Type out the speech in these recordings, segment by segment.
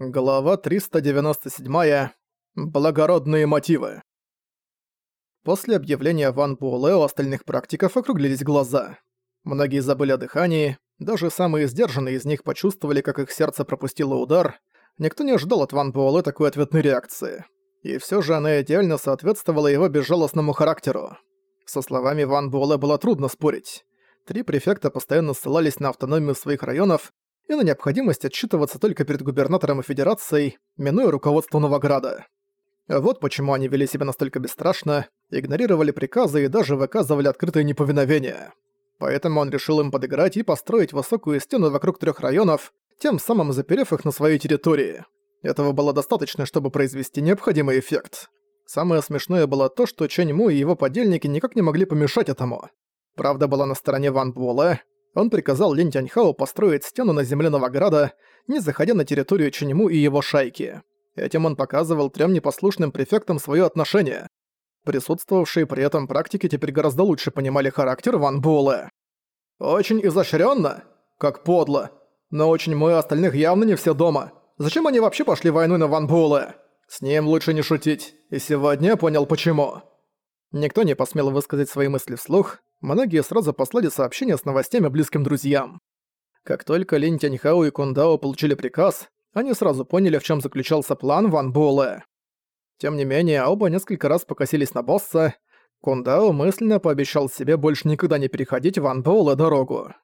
Глава 397. Благородные мотивы. После объявления Ван Буэлэ у остальных практиков округлились глаза. Многие забыли о дыхании, даже самые сдержанные из них почувствовали, как их сердце пропустило удар. Никто не ожидал от Ван Буэлэ такой ответной реакции. И всё же она идеально соответствовала его безжалостному характеру. Со словами Ван Буэлэ было трудно спорить. Три префекта постоянно ссылались на автономию своих районов, и на необходимость отчитываться только перед губернатором и федерацией, минуя руководство Новограда. Вот почему они вели себя настолько бесстрашно, игнорировали приказы и даже выказывали открытое неповиновение. Поэтому он решил им подыграть и построить высокую стену вокруг трех районов, тем самым заперев их на своей территории. Этого было достаточно, чтобы произвести необходимый эффект. Самое смешное было то, что Чэнь Му и его подельники никак не могли помешать этому. Правда была на стороне Ван Буэлэ, он приказал Лин Тяньхао построить стену на земле Новограда, не заходя на территорию Ченему и его шайки. Этим он показывал трем непослушным префектам свое отношение. Присутствовавшие при этом практики теперь гораздо лучше понимали характер Ван Буэлэ. «Очень изощренно, Как подло! Но очень мы остальных явно не все дома. Зачем они вообще пошли войну на Ван Буэлэ? С ним лучше не шутить, и сегодня я понял почему». Никто не посмел высказать свои мысли вслух, многие сразу послали сообщения с новостями близким друзьям. Как только Лин Тяньхао и Кундао получили приказ, они сразу поняли, в чем заключался план Ван Буэлэ. Тем не менее, оба несколько раз покосились на босса. Кундао мысленно пообещал себе больше никогда не переходить Ван Буэлэ дорогу.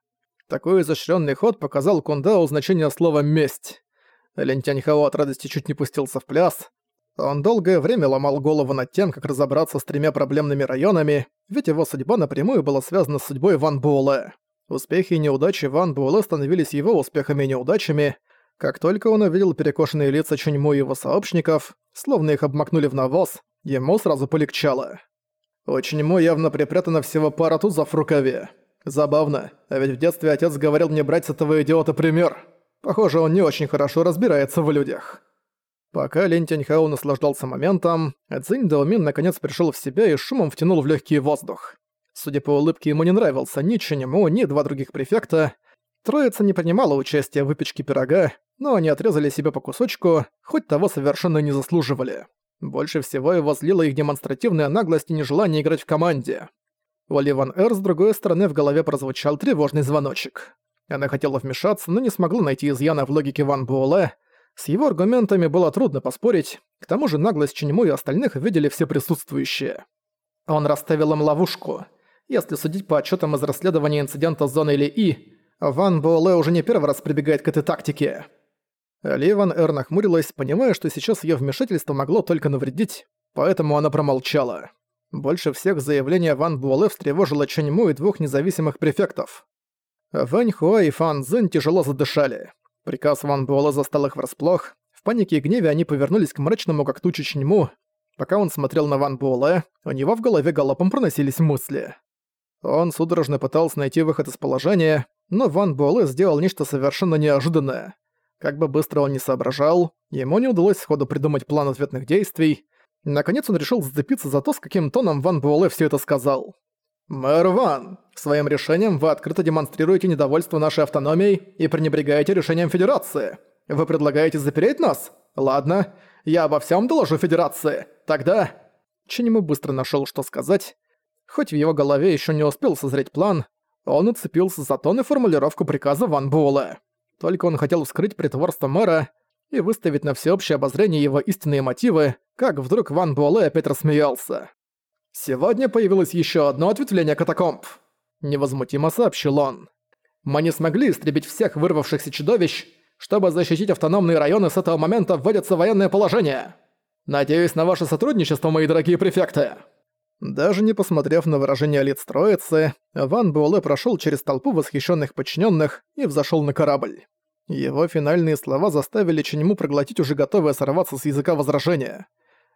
Такой изощренный ход показал Кундао значение слова «месть». Лин Тяньхао от радости чуть не пустился в пляс, он долгое время ломал голову над тем, как разобраться с тремя проблемными районами, ведь его судьба напрямую была связана с судьбой Ван Буэлэ. Успехи и неудачи Ван Буэлэ становились его успехами и неудачами. Как только он увидел перекошенные лица Чуньму и его сообщников, словно их обмакнули в навоз, ему сразу полегчало. У Чуньму явно припрятано всего пара тузов в рукаве. Забавно, а ведь в детстве отец говорил мне брать с этого идиота пример. Похоже, он не очень хорошо разбирается в людях. Пока Лин Тяньхао наслаждался моментом, Цзинь Даомин наконец пришел в себя и шумом втянул в легкий воздух. Судя по улыбке, ему не нравился ни Ченему, ни два других префекта. Троица не принимала участия в выпечке пирога, но они отрезали себе по кусочку, хоть того совершенно не заслуживали. Больше всего его злила их демонстративная наглость и нежелание играть в команде. У Ливан Эр с другой стороны в голове прозвучал тревожный звоночек. Она хотела вмешаться, но не смогла найти изъяна в логике Ван Буэлэ, с его аргументами было трудно поспорить, к тому же наглость Ченему и остальных видели все присутствующие. Он расставил им ловушку. Если судить по отчетам из расследования инцидента с зоной И, Ван Буэлэ уже не первый раз прибегает к этой тактике. Ливан Эр нахмурилась, понимая, что сейчас ее вмешательство могло только навредить, поэтому она промолчала. Больше всех заявление Ван Буэлэ встревожило Ченьму и двух независимых префектов. Вэнь Хуа и Фан Цзинь тяжело задышали. Приказ Ван Буэлла застал их врасплох. В панике и гневе они повернулись к мрачному как туча Ченьму. Пока он смотрел на Ван Буэлэ, у него в голове галопом проносились мысли. Он судорожно пытался найти выход из положения, но Ван Буэлэ сделал нечто совершенно неожиданное. Как бы быстро он ни соображал, ему не удалось сходу придумать план ответных действий. Наконец он решил зацепиться за то, с каким тоном Ван Буэлэ все это сказал. «Мэр Ван, своим решением вы открыто демонстрируете недовольство нашей автономией и пренебрегаете решением Федерации. Вы предлагаете запереть нас? Ладно, я обо всем доложу Федерации. Тогда...» Чинему быстро нашел, что сказать. Хоть в его голове еще не успел созреть план, он уцепился за тон и формулировку приказа Ван Буэлэ. Только он хотел вскрыть притворство мэра и выставить на всеобщее обозрение его истинные мотивы, как вдруг Ван Буэлэ опять рассмеялся. «Сегодня появилось еще одно ответвление катакомб», — невозмутимо сообщил он. «Мы не смогли истребить всех вырвавшихся чудовищ. Чтобы защитить автономные районы, с этого момента вводится военное положение. Надеюсь на ваше сотрудничество, мои дорогие префекты». Даже не посмотрев на выражение лиц троицы, Ван Буэлэ прошел через толпу восхищенных подчиненных и взошел на корабль. Его финальные слова заставили Ченему проглотить уже готовое сорваться с языка возражения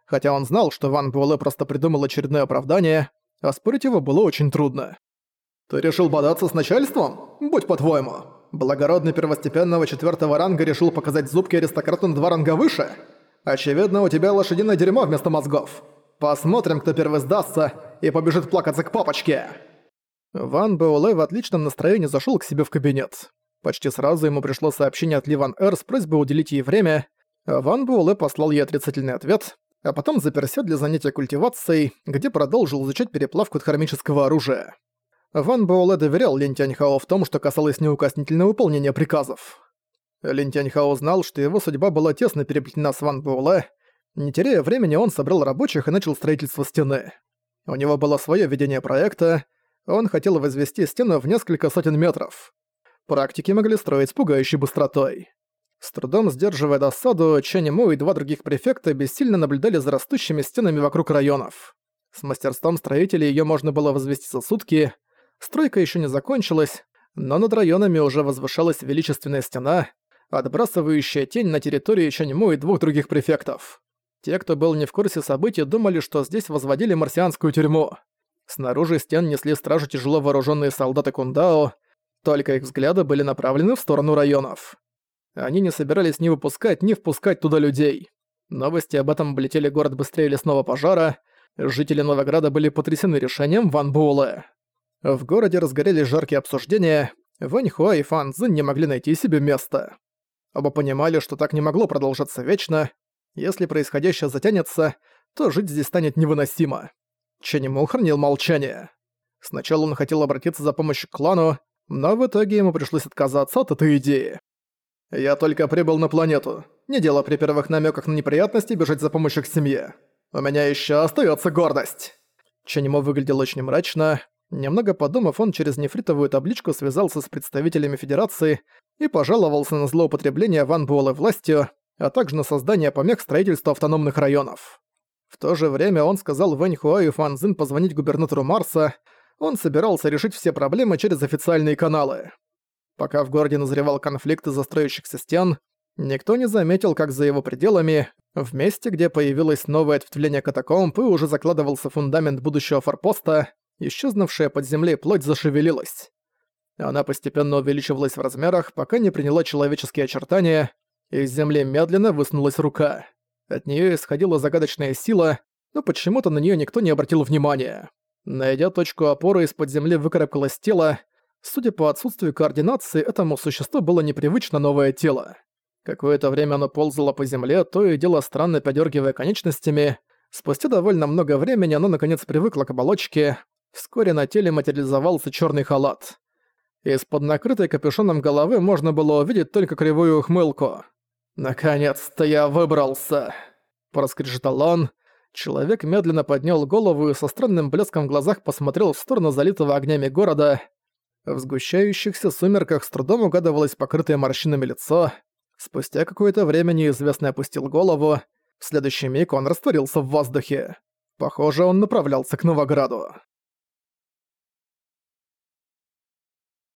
хотя он знал, что Ван Буэлэ просто придумал очередное оправдание, а спорить его было очень трудно. «Ты решил бодаться с начальством? Будь по-твоему. Благородный первостепенного четвертого ранга решил показать зубки аристократу на два ранга выше? Очевидно, у тебя лошадиное дерьмо вместо мозгов. Посмотрим, кто первый сдастся и побежит плакаться к папочке». Ван Буэлэ в отличном настроении зашел к себе в кабинет. Почти сразу ему пришло сообщение от Ливан Эр с просьбой уделить ей время, Ван Буэлэ послал ей отрицательный ответ, а потом заперся для занятия культивацией, где продолжил изучать переплавку дхармического оружия. Ван Буэлэ доверял Лин Тяньхао в том, что касалось неукоснительного выполнения приказов. Лин Тяньхао знал, что его судьба была тесно переплетена с Ван Буэлэ. Не теряя времени, он собрал рабочих и начал строительство стены. У него было свое видение проекта, он хотел возвести стену в несколько сотен метров. Практики могли строить с пугающей быстротой. С трудом сдерживая досаду, Чанему и два других префекта бессильно наблюдали за растущими стенами вокруг районов. С мастерством строителей её можно было возвести за сутки. Стройка ещё не закончилась, но над районами уже возвышалась величественная стена, отбрасывающая тень на территорию Чанему и двух других префектов. Те, кто был не в курсе событий, думали, что здесь возводили марсианскую тюрьму. Снаружи стен несли стражу тяжело вооруженные солдаты Кундао, только их взгляды были направлены в сторону районов. Они не собирались ни выпускать, ни впускать туда людей. Новости об этом облетели город быстрее лесного пожара. Жители Новограда были потрясены решением Ван Буэлэ. В городе разгорелись жаркие обсуждения. Вэнь Хуа и Фан Цзинь не могли найти себе места. Оба понимали, что так не могло продолжаться вечно. Если происходящее затянется, то жить здесь станет невыносимо. Ченему хранил молчание. Сначала он хотел обратиться за помощью к клану, но в итоге ему пришлось отказаться от этой идеи. «Я только прибыл на планету. Не дело при первых намеках на неприятности бежать за помощью к семье. У меня еще остается гордость!» Ченемо выглядел очень мрачно. Немного подумав, он через нефритовую табличку связался с представителями Федерации и пожаловался на злоупотребление Ван Буэлэ властью, а также на создание помех строительства автономных районов. В то же время он сказал Вэнь Хуа и Фан Цзин позвонить губернатору Марса, он собирался решить все проблемы через официальные каналы. Пока в городе назревал конфликт из-за строящихся стен, никто не заметил, как за его пределами, в месте, где появилось новое ответвление катакомб и уже закладывался фундамент будущего форпоста, исчезнувшая под землей плоть зашевелилась. Она постепенно увеличивалась в размерах, пока не приняла человеческие очертания, из земли медленно высунулась рука. От нее исходила загадочная сила, но почему-то на нее никто не обратил внимания. Найдя точку опоры, из-под земли выкарабкалось тело. Судя по отсутствию координации, этому существу было непривычно новое тело. Какое-то время оно ползало по земле, то и дело странно подергивая конечностями. Спустя довольно много времени оно наконец привыкло к оболочке. Вскоре на теле материализовался черный халат. Из-под накрытой капюшоном головы можно было увидеть только кривую ухмылку. «Наконец-то я выбрался!» – проскрежетал он. Человек медленно поднял голову и со странным блеском в глазах посмотрел в сторону залитого огнями города. В сгущающихся сумерках с трудом угадывалось покрытое морщинами лицо. Спустя какое-то время неизвестный опустил голову. В следующий миг он растворился в воздухе. Похоже, он направлялся к Новограду.